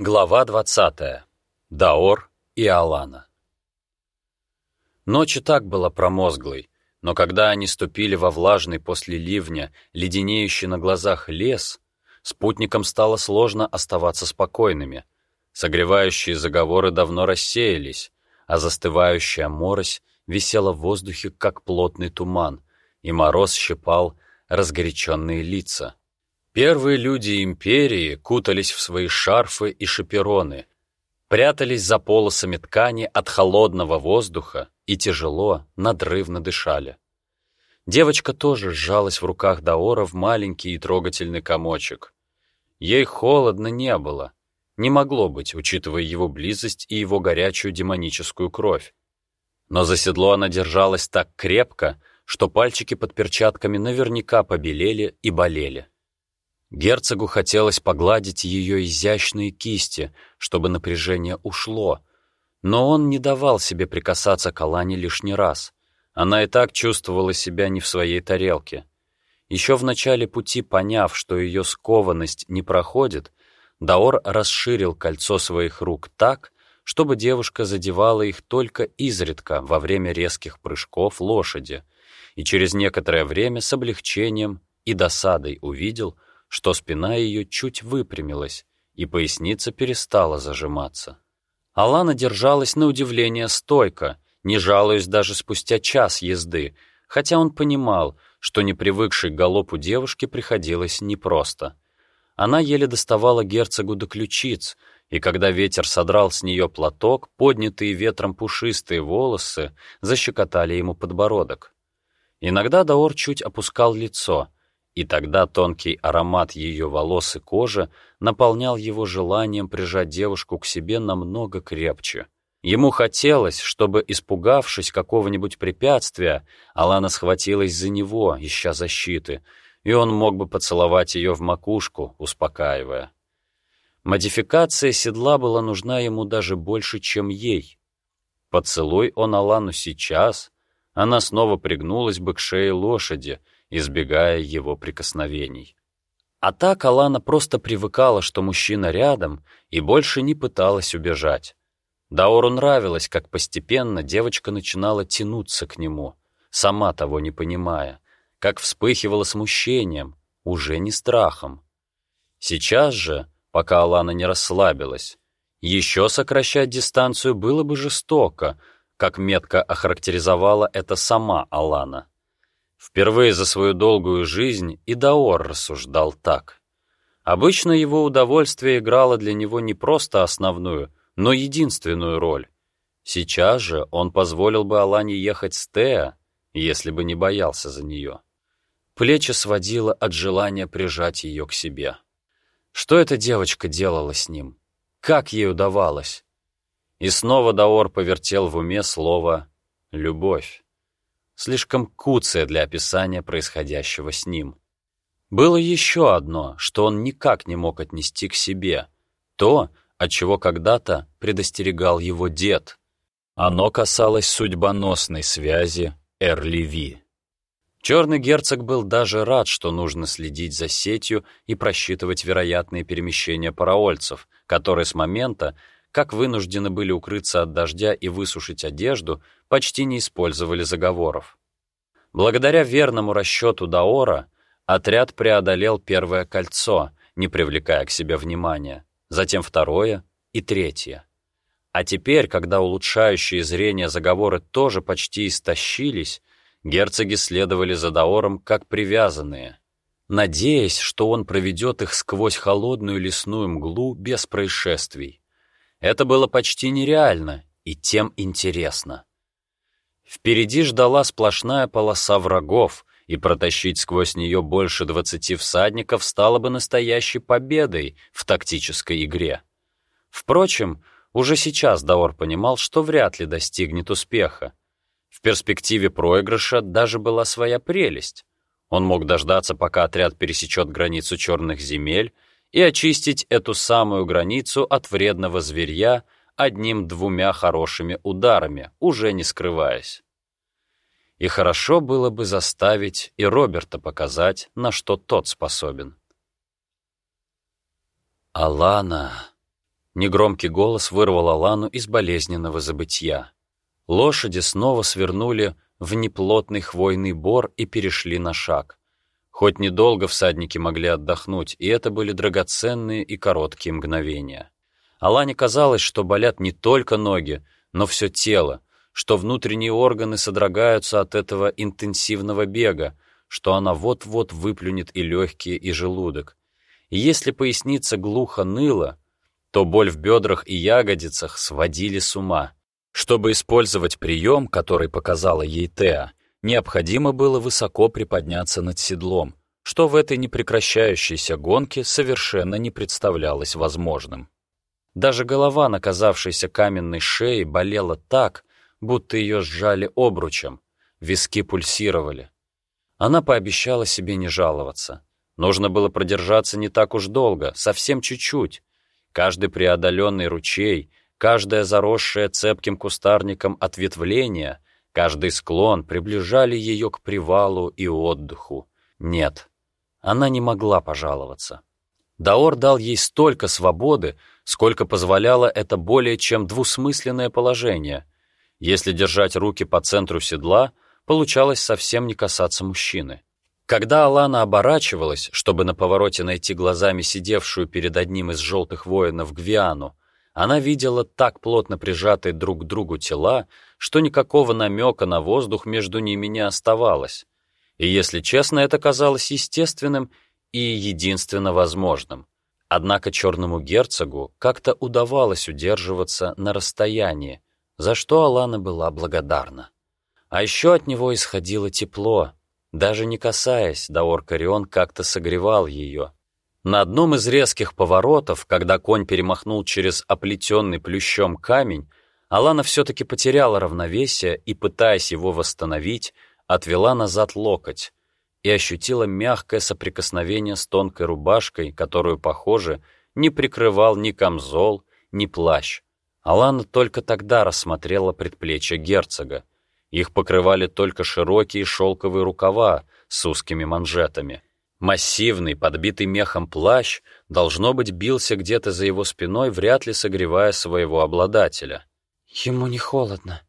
Глава 20. Даор и Алана. Ночь и так была промозглой, но когда они ступили во влажный после ливня, леденеющий на глазах лес, спутникам стало сложно оставаться спокойными. Согревающие заговоры давно рассеялись, а застывающая морось висела в воздухе, как плотный туман, и мороз щипал разгоряченные лица. Первые люди империи кутались в свои шарфы и шапероны, прятались за полосами ткани от холодного воздуха и тяжело, надрывно дышали. Девочка тоже сжалась в руках Даора в маленький и трогательный комочек. Ей холодно не было. Не могло быть, учитывая его близость и его горячую демоническую кровь. Но за седло она держалась так крепко, что пальчики под перчатками наверняка побелели и болели. Герцогу хотелось погладить ее изящные кисти, чтобы напряжение ушло, но он не давал себе прикасаться к Алане лишний раз. Она и так чувствовала себя не в своей тарелке. Еще в начале пути, поняв, что ее скованность не проходит, Даор расширил кольцо своих рук так, чтобы девушка задевала их только изредка во время резких прыжков лошади, и через некоторое время с облегчением и досадой увидел, что спина ее чуть выпрямилась, и поясница перестала зажиматься. Алана держалась на удивление стойко, не жалуясь даже спустя час езды, хотя он понимал, что не привыкшей к галопу девушке приходилось непросто. Она еле доставала герцогу до ключиц, и когда ветер содрал с нее платок, поднятые ветром пушистые волосы защекотали ему подбородок. Иногда Даор чуть опускал лицо — и тогда тонкий аромат ее волос и кожи наполнял его желанием прижать девушку к себе намного крепче. Ему хотелось, чтобы, испугавшись какого-нибудь препятствия, Алана схватилась за него, ища защиты, и он мог бы поцеловать ее в макушку, успокаивая. Модификация седла была нужна ему даже больше, чем ей. Поцелуй он Алану сейчас, она снова пригнулась бы к шее лошади — избегая его прикосновений. А так Алана просто привыкала, что мужчина рядом, и больше не пыталась убежать. Даору нравилось, как постепенно девочка начинала тянуться к нему, сама того не понимая, как вспыхивала смущением, уже не страхом. Сейчас же, пока Алана не расслабилась, еще сокращать дистанцию было бы жестоко, как метко охарактеризовала это сама Алана. Впервые за свою долгую жизнь и Даор рассуждал так. Обычно его удовольствие играло для него не просто основную, но единственную роль. Сейчас же он позволил бы Алане ехать с Теа, если бы не боялся за нее. Плечи сводило от желания прижать ее к себе. Что эта девочка делала с ним? Как ей удавалось? И снова Даор повертел в уме слово «любовь» слишком куцая для описания происходящего с ним. Было еще одно, что он никак не мог отнести к себе, то, от чего когда-то предостерегал его дед. Оно касалось судьбоносной связи Эрливи. Черный герцог был даже рад, что нужно следить за сетью и просчитывать вероятные перемещения параольцев, которые с момента, как вынуждены были укрыться от дождя и высушить одежду, почти не использовали заговоров. Благодаря верному расчету Даора отряд преодолел первое кольцо, не привлекая к себе внимания, затем второе и третье. А теперь, когда улучшающие зрение заговоры тоже почти истощились, герцоги следовали за Даором как привязанные, надеясь, что он проведет их сквозь холодную лесную мглу без происшествий. Это было почти нереально и тем интересно. Впереди ждала сплошная полоса врагов, и протащить сквозь нее больше двадцати всадников стало бы настоящей победой в тактической игре. Впрочем, уже сейчас Даор понимал, что вряд ли достигнет успеха. В перспективе проигрыша даже была своя прелесть. Он мог дождаться, пока отряд пересечет границу черных земель, и очистить эту самую границу от вредного зверья одним-двумя хорошими ударами, уже не скрываясь. И хорошо было бы заставить и Роберта показать, на что тот способен. «Алана!» Негромкий голос вырвал Алану из болезненного забытья. Лошади снова свернули в неплотный хвойный бор и перешли на шаг. Хоть недолго всадники могли отдохнуть, и это были драгоценные и короткие мгновения. Алане казалось, что болят не только ноги, но все тело, что внутренние органы содрогаются от этого интенсивного бега, что она вот-вот выплюнет и легкие, и желудок. И если поясница глухо ныла, то боль в бедрах и ягодицах сводили с ума. Чтобы использовать прием, который показала ей Теа, необходимо было высоко приподняться над седлом, что в этой непрекращающейся гонке совершенно не представлялось возможным. Даже голова на каменной шее болела так, будто ее сжали обручем, виски пульсировали. Она пообещала себе не жаловаться. Нужно было продержаться не так уж долго, совсем чуть-чуть. Каждый преодоленный ручей, каждое заросшее цепким кустарником ответвление, каждый склон приближали ее к привалу и отдыху. Нет, она не могла пожаловаться. Даор дал ей столько свободы, сколько позволяло это более чем двусмысленное положение. Если держать руки по центру седла, получалось совсем не касаться мужчины. Когда Алана оборачивалась, чтобы на повороте найти глазами сидевшую перед одним из желтых воинов Гвиану, она видела так плотно прижатые друг к другу тела, что никакого намека на воздух между ними не оставалось. И, если честно, это казалось естественным и единственно возможным. Однако черному герцогу как-то удавалось удерживаться на расстоянии, за что Алана была благодарна. А еще от него исходило тепло, даже не касаясь, Даор Карион как-то согревал ее. На одном из резких поворотов, когда конь перемахнул через оплетенный плющом камень, Алана все-таки потеряла равновесие и, пытаясь его восстановить, отвела назад локоть, и ощутила мягкое соприкосновение с тонкой рубашкой, которую, похоже, не прикрывал ни камзол, ни плащ. Алана только тогда рассмотрела предплечье герцога. Их покрывали только широкие шелковые рукава с узкими манжетами. Массивный, подбитый мехом плащ, должно быть, бился где-то за его спиной, вряд ли согревая своего обладателя. «Ему не холодно,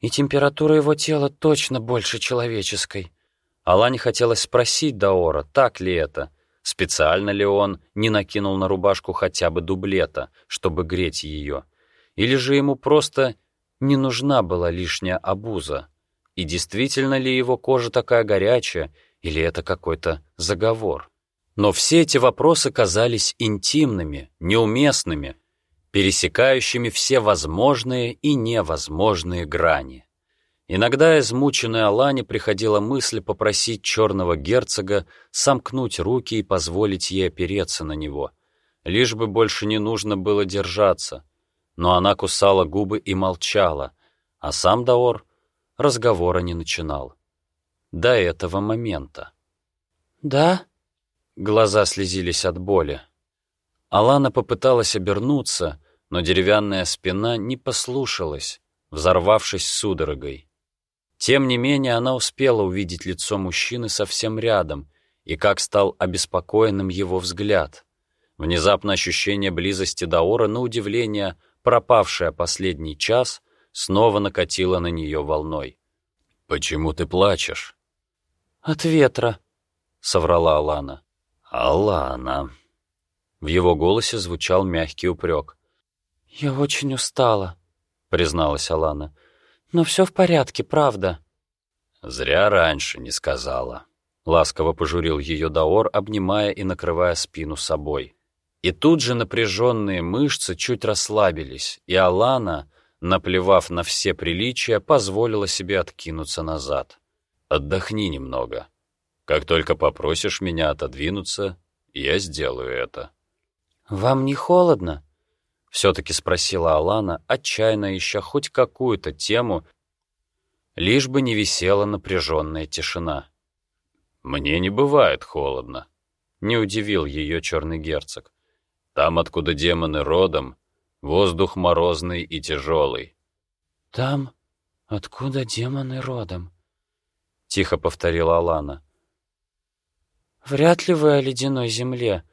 и температура его тела точно больше человеческой», Алане хотелось спросить Даора, так ли это, специально ли он не накинул на рубашку хотя бы дублета, чтобы греть ее, или же ему просто не нужна была лишняя обуза, и действительно ли его кожа такая горячая, или это какой-то заговор. Но все эти вопросы казались интимными, неуместными, пересекающими все возможные и невозможные грани. Иногда измученной Алане приходила мысль попросить черного герцога сомкнуть руки и позволить ей опереться на него, лишь бы больше не нужно было держаться. Но она кусала губы и молчала, а сам Даор разговора не начинал. До этого момента. «Да?» Глаза слезились от боли. Алана попыталась обернуться, но деревянная спина не послушалась, взорвавшись судорогой. Тем не менее, она успела увидеть лицо мужчины совсем рядом и как стал обеспокоенным его взгляд. Внезапно ощущение близости Даора, на удивление, пропавшее последний час, снова накатило на нее волной. «Почему ты плачешь?» «От ветра», — соврала Алана. «Алана». В его голосе звучал мягкий упрек. «Я очень устала», — призналась Алана. Но все в порядке, правда». «Зря раньше не сказала», — ласково пожурил ее Даор, обнимая и накрывая спину собой. И тут же напряженные мышцы чуть расслабились, и Алана, наплевав на все приличия, позволила себе откинуться назад. «Отдохни немного. Как только попросишь меня отодвинуться, я сделаю это». «Вам не холодно?» Все-таки спросила Алана, отчаянно ища хоть какую-то тему, лишь бы не висела напряженная тишина. «Мне не бывает холодно», — не удивил ее черный герцог. «Там, откуда демоны родом, воздух морозный и тяжелый». «Там, откуда демоны родом?» — тихо повторила Алана. «Вряд ли вы о ледяной земле.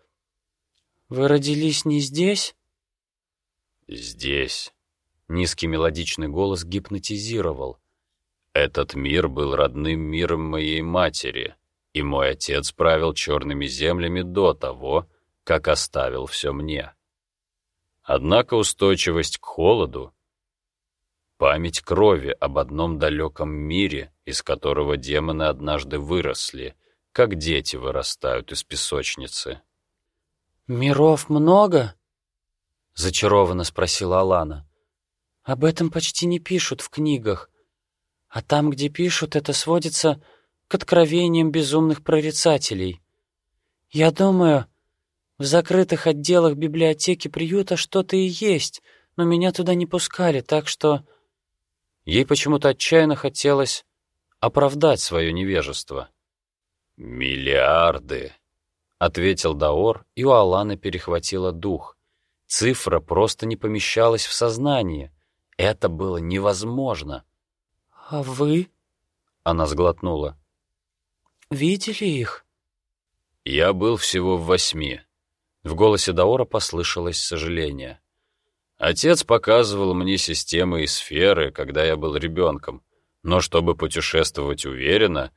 Вы родились не здесь?» Здесь. Низкий мелодичный голос гипнотизировал. Этот мир был родным миром моей матери, и мой отец правил черными землями до того, как оставил все мне. Однако устойчивость к холоду, память крови об одном далеком мире, из которого демоны однажды выросли, как дети вырастают из песочницы. «Миров много?» — зачарованно спросила Алана. «Об этом почти не пишут в книгах, а там, где пишут, это сводится к откровениям безумных прорицателей. Я думаю, в закрытых отделах библиотеки приюта что-то и есть, но меня туда не пускали, так что...» Ей почему-то отчаянно хотелось оправдать свое невежество. «Миллиарды!» — ответил Даор, и у Аланы перехватило дух. Цифра просто не помещалась в сознание. Это было невозможно. «А вы?» — она сглотнула. «Видели их?» «Я был всего в восьми». В голосе Даора послышалось сожаление. «Отец показывал мне системы и сферы, когда я был ребенком, но чтобы путешествовать уверенно,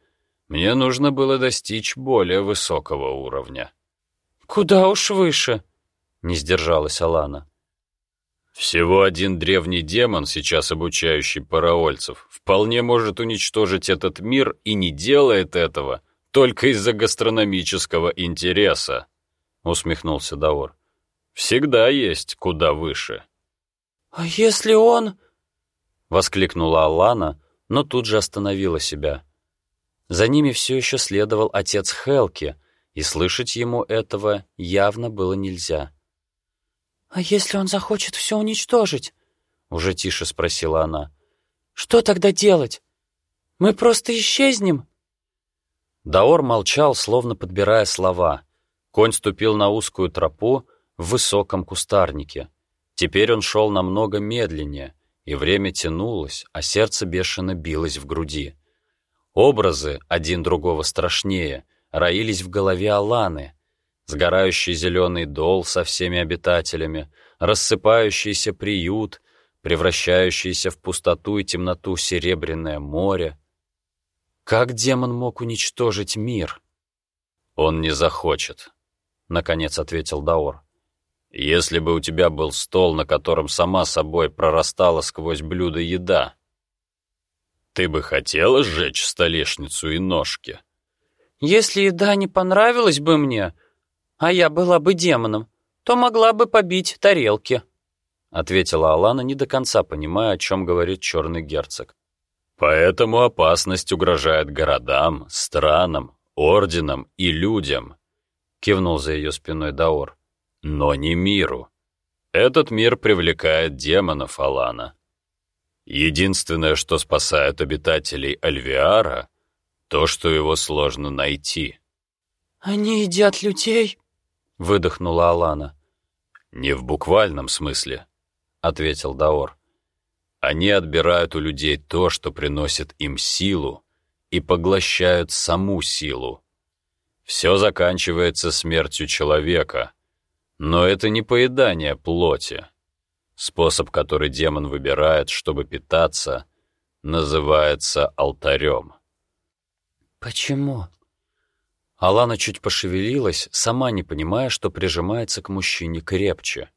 мне нужно было достичь более высокого уровня». «Куда уж выше», — не сдержалась Алана. Всего один древний демон, сейчас обучающий параольцев, вполне может уничтожить этот мир и не делает этого только из-за гастрономического интереса, усмехнулся Даор. Всегда есть куда выше. А если он... Воскликнула Алана, но тут же остановила себя. За ними все еще следовал отец Хелки, и слышать ему этого явно было нельзя. «А если он захочет все уничтожить?» — уже тише спросила она. «Что тогда делать? Мы просто исчезнем?» Даор молчал, словно подбирая слова. Конь ступил на узкую тропу в высоком кустарнике. Теперь он шел намного медленнее, и время тянулось, а сердце бешено билось в груди. Образы, один другого страшнее, роились в голове Аланы — сгорающий зеленый дол со всеми обитателями, рассыпающийся приют, превращающийся в пустоту и темноту серебряное море. Как демон мог уничтожить мир? Он не захочет, — наконец ответил Даор. Если бы у тебя был стол, на котором сама собой прорастала сквозь блюдо еда, ты бы хотела сжечь столешницу и ножки? Если еда не понравилась бы мне, а я была бы демоном, то могла бы побить тарелки», — ответила Алана, не до конца понимая, о чем говорит черный герцог. «Поэтому опасность угрожает городам, странам, орденам и людям», — кивнул за ее спиной Даор. «Но не миру. Этот мир привлекает демонов, Алана. Единственное, что спасает обитателей Альвиара, то, что его сложно найти». «Они едят людей?» выдохнула Алана. «Не в буквальном смысле», — ответил Даор. «Они отбирают у людей то, что приносит им силу, и поглощают саму силу. Все заканчивается смертью человека, но это не поедание плоти. Способ, который демон выбирает, чтобы питаться, называется алтарем». «Почему?» Алана чуть пошевелилась, сама не понимая, что прижимается к мужчине крепче.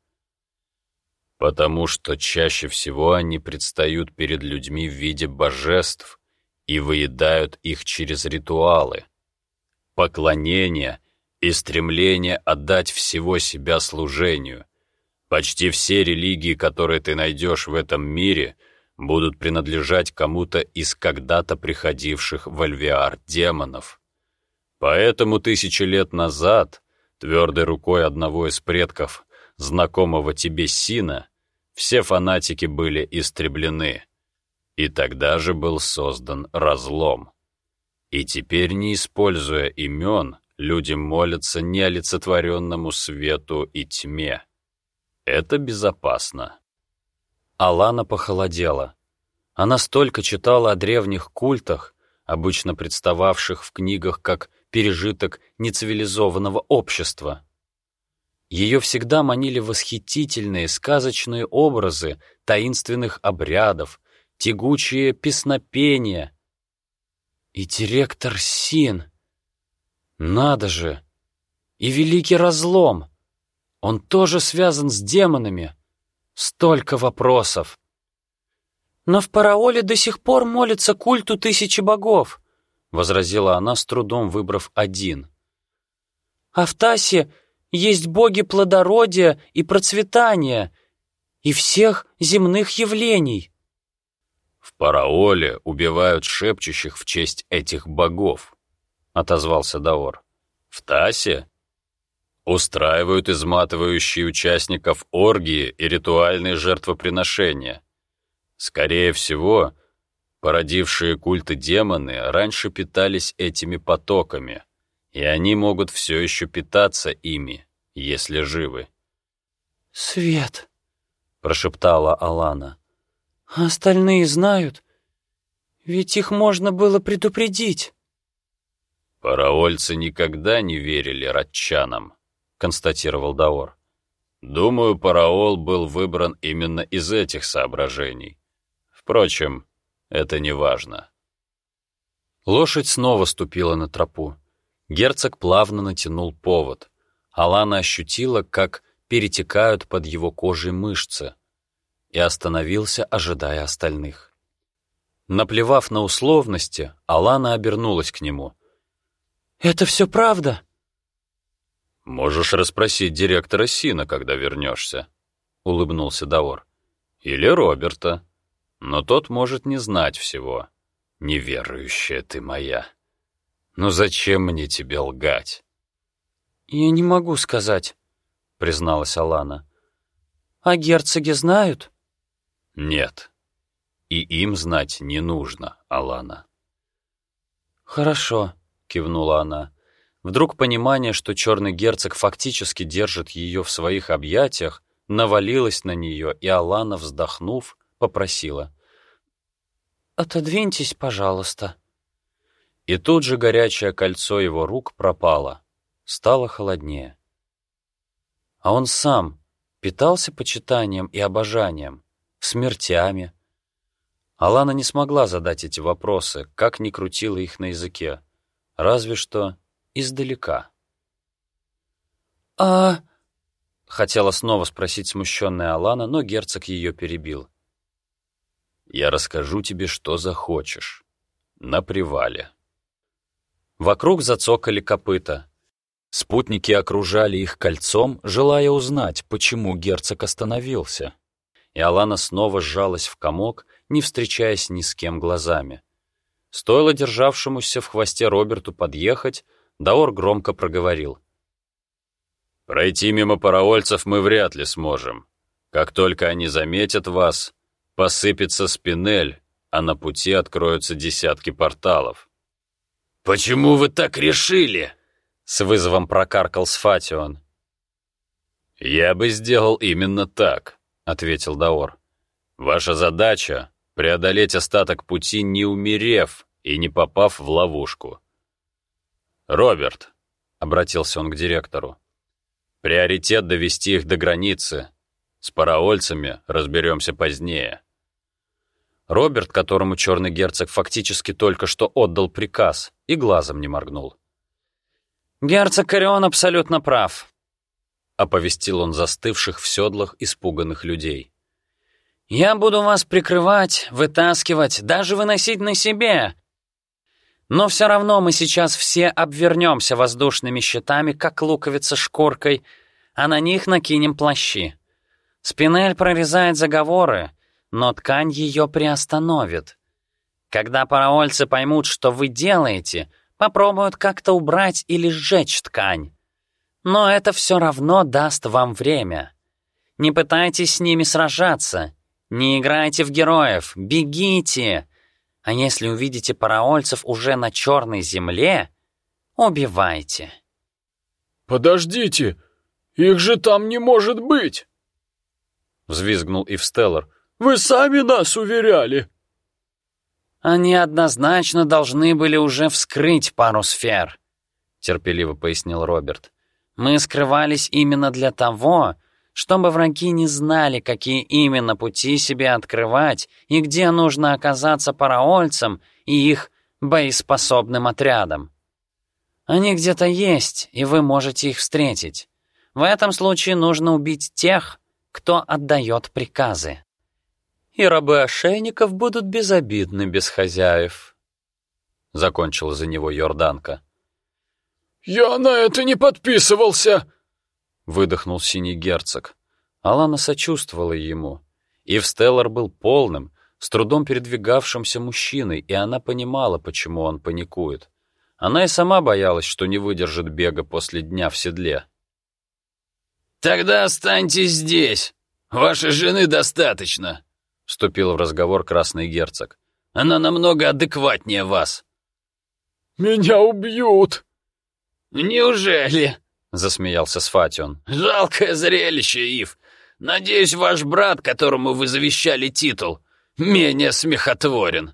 Потому что чаще всего они предстают перед людьми в виде божеств и выедают их через ритуалы. Поклонение и стремление отдать всего себя служению. Почти все религии, которые ты найдешь в этом мире, будут принадлежать кому-то из когда-то приходивших в Альвиар демонов. Поэтому тысячи лет назад, твердой рукой одного из предков, знакомого тебе Сина, все фанатики были истреблены. И тогда же был создан разлом. И теперь, не используя имен, люди молятся неолицетворенному свету и тьме. Это безопасно. Алана похолодела. Она столько читала о древних культах, обычно представавших в книгах как пережиток нецивилизованного общества. Ее всегда манили восхитительные сказочные образы таинственных обрядов, тягучие песнопения. И директор Син. Надо же! И великий разлом. Он тоже связан с демонами. Столько вопросов. «Но в Параоле до сих пор молится культу тысячи богов», — возразила она, с трудом выбрав один. «А в Тасе есть боги плодородия и процветания и всех земных явлений». «В Параоле убивают шепчущих в честь этих богов», — отозвался Даор. «В Тасе устраивают изматывающие участников оргии и ритуальные жертвоприношения. Скорее всего, породившие культы демоны раньше питались этими потоками, и они могут все еще питаться ими, если живы. «Свет!» — прошептала Алана. «А остальные знают? Ведь их можно было предупредить». «Параольцы никогда не верили ратчанам», — констатировал Даор. «Думаю, Параол был выбран именно из этих соображений. Впрочем, это не важно. Лошадь снова ступила на тропу. Герцог плавно натянул повод. Алана ощутила, как перетекают под его кожей мышцы, и остановился, ожидая остальных. Наплевав на условности, Алана обернулась к нему. «Это все правда?» «Можешь расспросить директора Сина, когда вернешься», — улыбнулся Даор. «Или Роберта но тот может не знать всего. Неверующая ты моя. Ну зачем мне тебе лгать? Я не могу сказать, призналась Алана. А герцоги знают? Нет. И им знать не нужно, Алана. Хорошо, кивнула она. Вдруг понимание, что черный герцог фактически держит ее в своих объятиях, навалилось на нее, и Алана, вздохнув, попросила. «Отодвиньтесь, пожалуйста». И тут же горячее кольцо его рук пропало, стало холоднее. А он сам питался почитанием и обожанием, смертями. Алана не смогла задать эти вопросы, как ни крутила их на языке, разве что издалека. «А...» — хотела снова спросить смущенная Алана, но герцог ее перебил. Я расскажу тебе, что захочешь. На привале. Вокруг зацокали копыта. Спутники окружали их кольцом, желая узнать, почему герцог остановился. И Алана снова сжалась в комок, не встречаясь ни с кем глазами. Стоило державшемуся в хвосте Роберту подъехать, Даор громко проговорил. «Пройти мимо параольцев мы вряд ли сможем. Как только они заметят вас, Посыпется спинель, а на пути откроются десятки порталов. «Почему вы так решили?» — с вызовом прокаркал Сфатион. «Я бы сделал именно так», — ответил Даор. «Ваша задача — преодолеть остаток пути, не умерев и не попав в ловушку». «Роберт», — обратился он к директору, — «приоритет довести их до границы. С параольцами разберемся позднее». Роберт, которому черный герцог фактически только что отдал приказ, и глазом не моргнул. «Герцог Корион абсолютно прав», — оповестил он застывших в седлах испуганных людей. «Я буду вас прикрывать, вытаскивать, даже выносить на себе. Но все равно мы сейчас все обвернемся воздушными щитами, как луковица шкуркой, а на них накинем плащи. Спинель прорезает заговоры, но ткань ее приостановит. Когда параольцы поймут, что вы делаете, попробуют как-то убрать или сжечь ткань. Но это все равно даст вам время. Не пытайтесь с ними сражаться. Не играйте в героев, бегите. А если увидите параольцев уже на черной земле, убивайте. «Подождите, их же там не может быть!» Взвизгнул Ивстеллар. Вы сами нас уверяли!» «Они однозначно должны были уже вскрыть пару сфер», — терпеливо пояснил Роберт. Мы скрывались именно для того, чтобы враги не знали, какие именно пути себе открывать и где нужно оказаться параольцам и их боеспособным отрядом. Они где-то есть, и вы можете их встретить. В этом случае нужно убить тех, кто отдает приказы. И рабы ошейников будут безобидны без хозяев. Закончила за него Йорданка. «Я на это не подписывался!» Выдохнул синий герцог. Алана сочувствовала ему. Ив Стеллар был полным, с трудом передвигавшимся мужчиной, и она понимала, почему он паникует. Она и сама боялась, что не выдержит бега после дня в седле. «Тогда останьтесь здесь. Вашей жены достаточно», — вступил в разговор красный герцог. «Она намного адекватнее вас». «Меня убьют!» «Неужели?» — засмеялся Сфатион. «Жалкое зрелище, Ив. Надеюсь, ваш брат, которому вы завещали титул, менее смехотворен».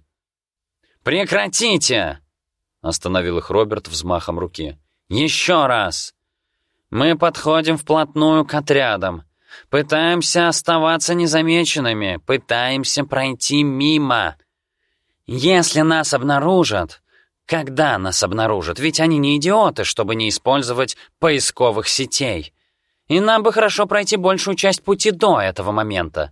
«Прекратите!» — остановил их Роберт взмахом руки. «Еще раз! Мы подходим вплотную к отрядам, пытаемся оставаться незамеченными, пытаемся пройти мимо. Если нас обнаружат, когда нас обнаружат, ведь они не идиоты, чтобы не использовать поисковых сетей. И нам бы хорошо пройти большую часть пути до этого момента.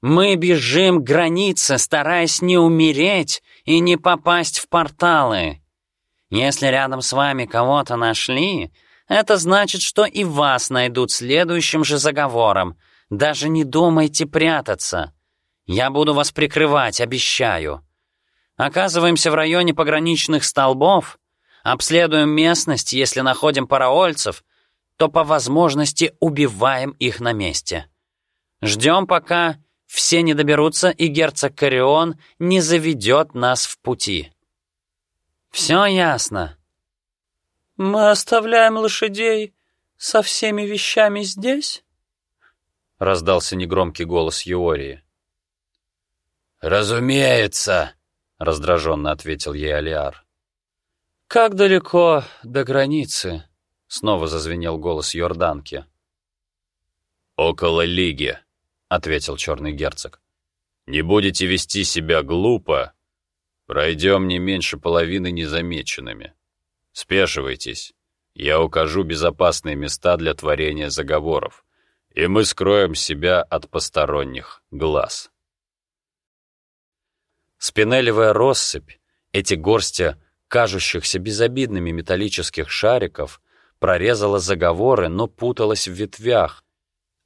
Мы бежим к границе, стараясь не умереть и не попасть в порталы. Если рядом с вами кого-то нашли, это значит, что и вас найдут следующим же заговором. Даже не думайте прятаться. Я буду вас прикрывать, обещаю. Оказываемся в районе пограничных столбов, обследуем местность, если находим параольцев, то по возможности убиваем их на месте. Ждем, пока все не доберутся и герцог Карион не заведет нас в пути. Все ясно. «Мы оставляем лошадей со всеми вещами здесь?» — раздался негромкий голос Юории. «Разумеется!» — раздраженно ответил ей Алиар. «Как далеко до границы?» — снова зазвенел голос Йорданки. «Около лиги», — ответил черный герцог. «Не будете вести себя глупо, пройдем не меньше половины незамеченными. Спешивайтесь. Я укажу безопасные места для творения заговоров, и мы скроем себя от посторонних глаз. Спинелевая россыпь, эти горсти кажущихся безобидными металлических шариков, прорезала заговоры, но путалась в ветвях,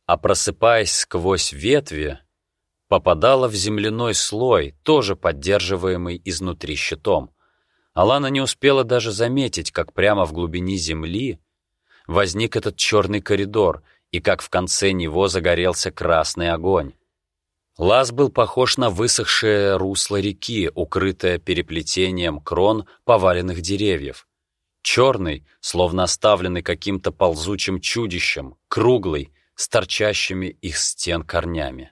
а просыпаясь сквозь ветви, попадала в земляной слой, тоже поддерживаемый изнутри щитом. Алана не успела даже заметить, как прямо в глубине земли возник этот черный коридор и как в конце него загорелся красный огонь. Лаз был похож на высохшее русло реки, укрытое переплетением крон поваленных деревьев. Черный, словно оставленный каким-то ползучим чудищем, круглый, с торчащими их стен корнями.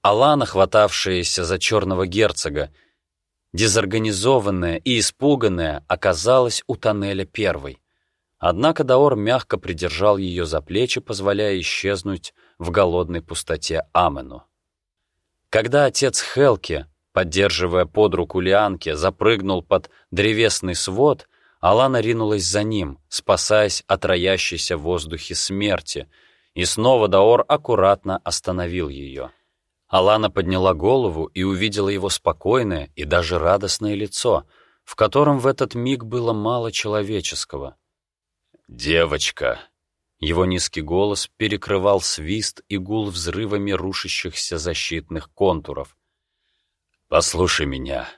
Алана, хватавшаяся за черного герцога, дезорганизованная и испуганная, оказалась у тоннеля первой. Однако Даор мягко придержал ее за плечи, позволяя исчезнуть в голодной пустоте Амену. Когда отец Хелки, поддерживая под руку Лианки, запрыгнул под древесный свод, Алана ринулась за ним, спасаясь от роящейся в воздухе смерти, и снова Даор аккуратно остановил ее. Алана подняла голову и увидела его спокойное и даже радостное лицо, в котором в этот миг было мало человеческого. «Девочка!» Его низкий голос перекрывал свист и гул взрывами рушащихся защитных контуров. «Послушай меня.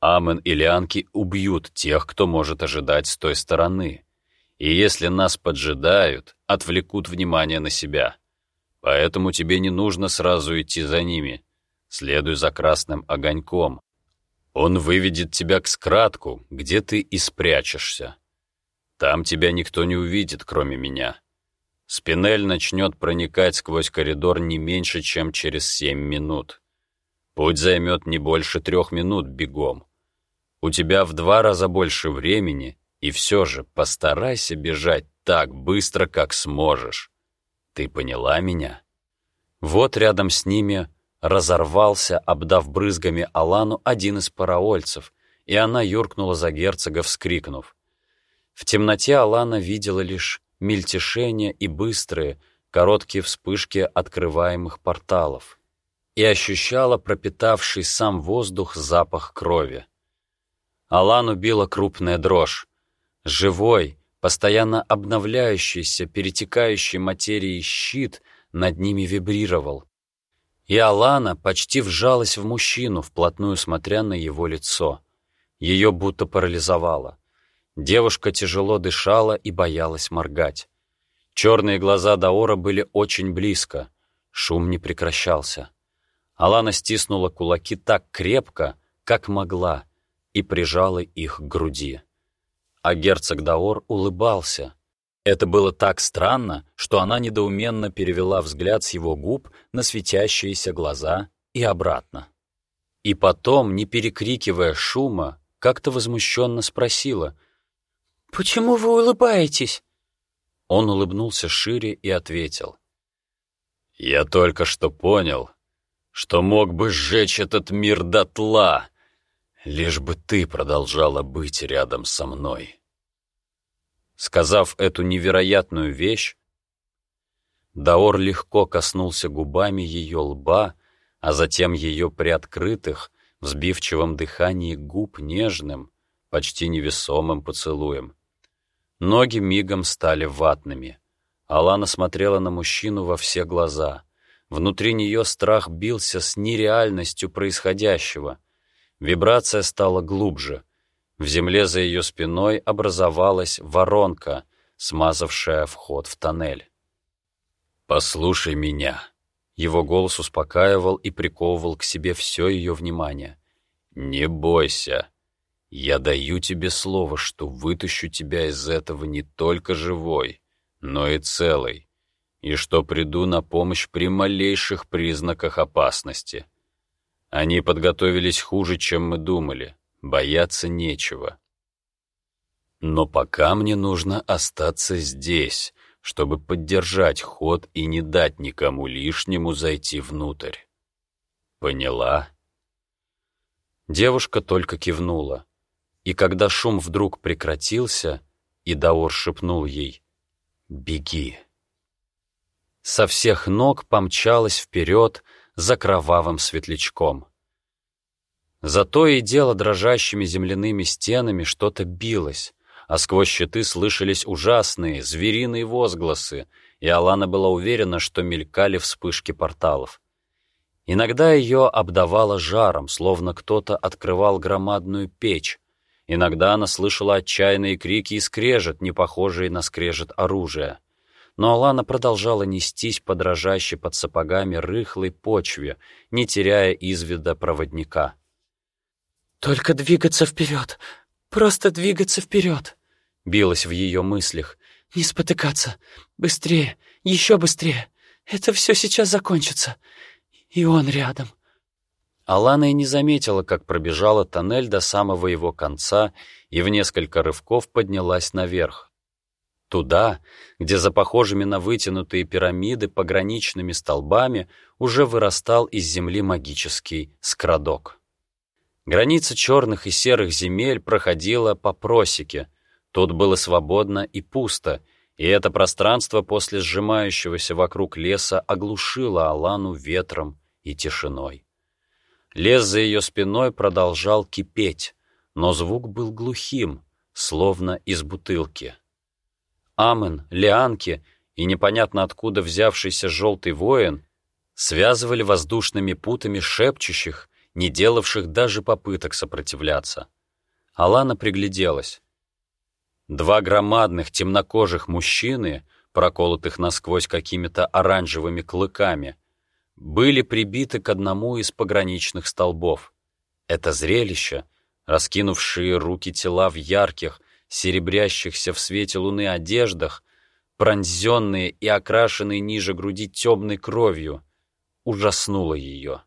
Амен и Лианки убьют тех, кто может ожидать с той стороны. И если нас поджидают, отвлекут внимание на себя. Поэтому тебе не нужно сразу идти за ними. Следуй за красным огоньком. Он выведет тебя к скратку, где ты и спрячешься. Там тебя никто не увидит, кроме меня. Спинель начнет проникать сквозь коридор не меньше, чем через семь минут. Путь займет не больше трех минут бегом. У тебя в два раза больше времени, и все же постарайся бежать так быстро, как сможешь. Ты поняла меня?» Вот рядом с ними разорвался, обдав брызгами Алану, один из параольцев, и она юркнула за герцога, вскрикнув. В темноте Алана видела лишь мельтешение и быстрые, короткие вспышки открываемых порталов и ощущала пропитавший сам воздух запах крови. Алану била крупная дрожь. Живой, постоянно обновляющийся, перетекающий материей щит над ними вибрировал. И Алана почти вжалась в мужчину, вплотную смотря на его лицо. Ее будто парализовало. Девушка тяжело дышала и боялась моргать. Черные глаза Даора были очень близко. Шум не прекращался. Алана стиснула кулаки так крепко, как могла, и прижала их к груди. А герцог Даор улыбался. Это было так странно, что она недоуменно перевела взгляд с его губ на светящиеся глаза и обратно. И потом, не перекрикивая шума, как-то возмущенно спросила, «Почему вы улыбаетесь?» Он улыбнулся шире и ответил, «Я только что понял, что мог бы сжечь этот мир дотла, лишь бы ты продолжала быть рядом со мной. Сказав эту невероятную вещь, Даор легко коснулся губами ее лба, а затем ее приоткрытых, в сбивчивом дыхании губ нежным, почти невесомым поцелуем. Ноги мигом стали ватными. Алана смотрела на мужчину во все глаза — Внутри нее страх бился с нереальностью происходящего. Вибрация стала глубже. В земле за ее спиной образовалась воронка, смазавшая вход в тоннель. «Послушай меня». Его голос успокаивал и приковывал к себе все ее внимание. «Не бойся. Я даю тебе слово, что вытащу тебя из этого не только живой, но и целой и что приду на помощь при малейших признаках опасности. Они подготовились хуже, чем мы думали, бояться нечего. Но пока мне нужно остаться здесь, чтобы поддержать ход и не дать никому лишнему зайти внутрь. Поняла? Девушка только кивнула, и когда шум вдруг прекратился, и Даор шепнул ей «Беги» со всех ног помчалась вперед за кровавым светлячком. Зато и дело дрожащими земляными стенами что-то билось, а сквозь щиты слышались ужасные, звериные возгласы, и Алана была уверена, что мелькали вспышки порталов. Иногда ее обдавало жаром, словно кто-то открывал громадную печь. Иногда она слышала отчаянные крики и скрежет, не похожие на скрежет оружия но Алана продолжала нестись по дрожащей под сапогами рыхлой почве, не теряя из вида проводника. «Только двигаться вперед! Просто двигаться вперед!» билась в ее мыслях. «Не спотыкаться! Быстрее! Еще быстрее! Это все сейчас закончится! И он рядом!» Алана и не заметила, как пробежала тоннель до самого его конца и в несколько рывков поднялась наверх, Туда, где за похожими на вытянутые пирамиды пограничными столбами уже вырастал из земли магический скрадок. Граница черных и серых земель проходила по просеке. Тут было свободно и пусто, и это пространство после сжимающегося вокруг леса оглушило Алану ветром и тишиной. Лес за ее спиной продолжал кипеть, но звук был глухим, словно из бутылки. Амен, Лианки и непонятно откуда взявшийся желтый воин связывали воздушными путами шепчущих, не делавших даже попыток сопротивляться. Алана пригляделась. Два громадных темнокожих мужчины, проколотых насквозь какими-то оранжевыми клыками, были прибиты к одному из пограничных столбов. Это зрелище, раскинувшие руки тела в ярких, серебрящихся в свете луны одеждах, пронзенные и окрашенные ниже груди темной кровью, ужаснуло ее.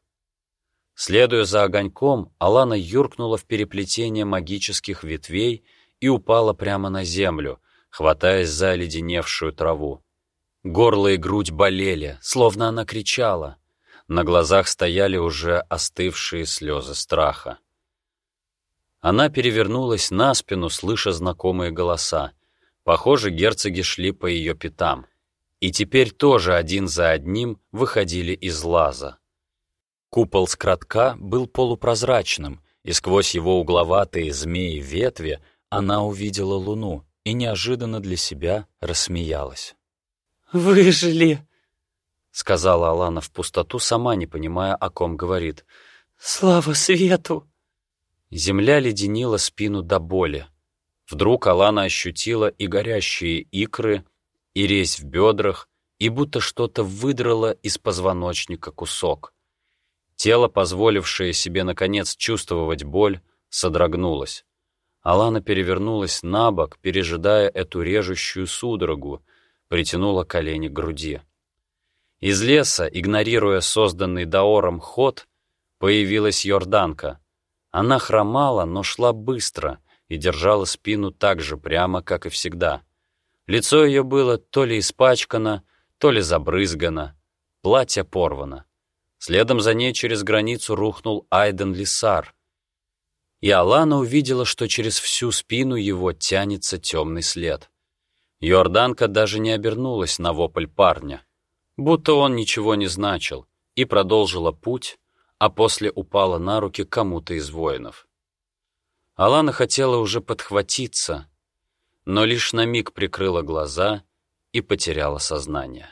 Следуя за огоньком, Алана юркнула в переплетение магических ветвей и упала прямо на землю, хватаясь за оледеневшую траву. Горло и грудь болели, словно она кричала. На глазах стояли уже остывшие слезы страха. Она перевернулась на спину, слыша знакомые голоса. Похоже, герцоги шли по ее пятам. И теперь тоже один за одним выходили из лаза. Купол скратка был полупрозрачным, и сквозь его угловатые змеи ветви она увидела луну и неожиданно для себя рассмеялась. «Выжили!» — сказала Алана в пустоту, сама не понимая, о ком говорит. «Слава свету!» Земля леденила спину до боли. Вдруг Алана ощутила и горящие икры, и резь в бедрах, и будто что-то выдрало из позвоночника кусок. Тело, позволившее себе, наконец, чувствовать боль, содрогнулось. Алана перевернулась на бок, пережидая эту режущую судорогу, притянула колени к груди. Из леса, игнорируя созданный Даором ход, появилась Йорданка. Она хромала, но шла быстро и держала спину так же прямо, как и всегда. Лицо ее было то ли испачкано, то ли забрызгано, платье порвано. Следом за ней через границу рухнул Айден Лисар. И Алана увидела, что через всю спину его тянется темный след. Йорданка даже не обернулась на вопль парня, будто он ничего не значил, и продолжила путь, а после упала на руки кому-то из воинов. Алана хотела уже подхватиться, но лишь на миг прикрыла глаза и потеряла сознание.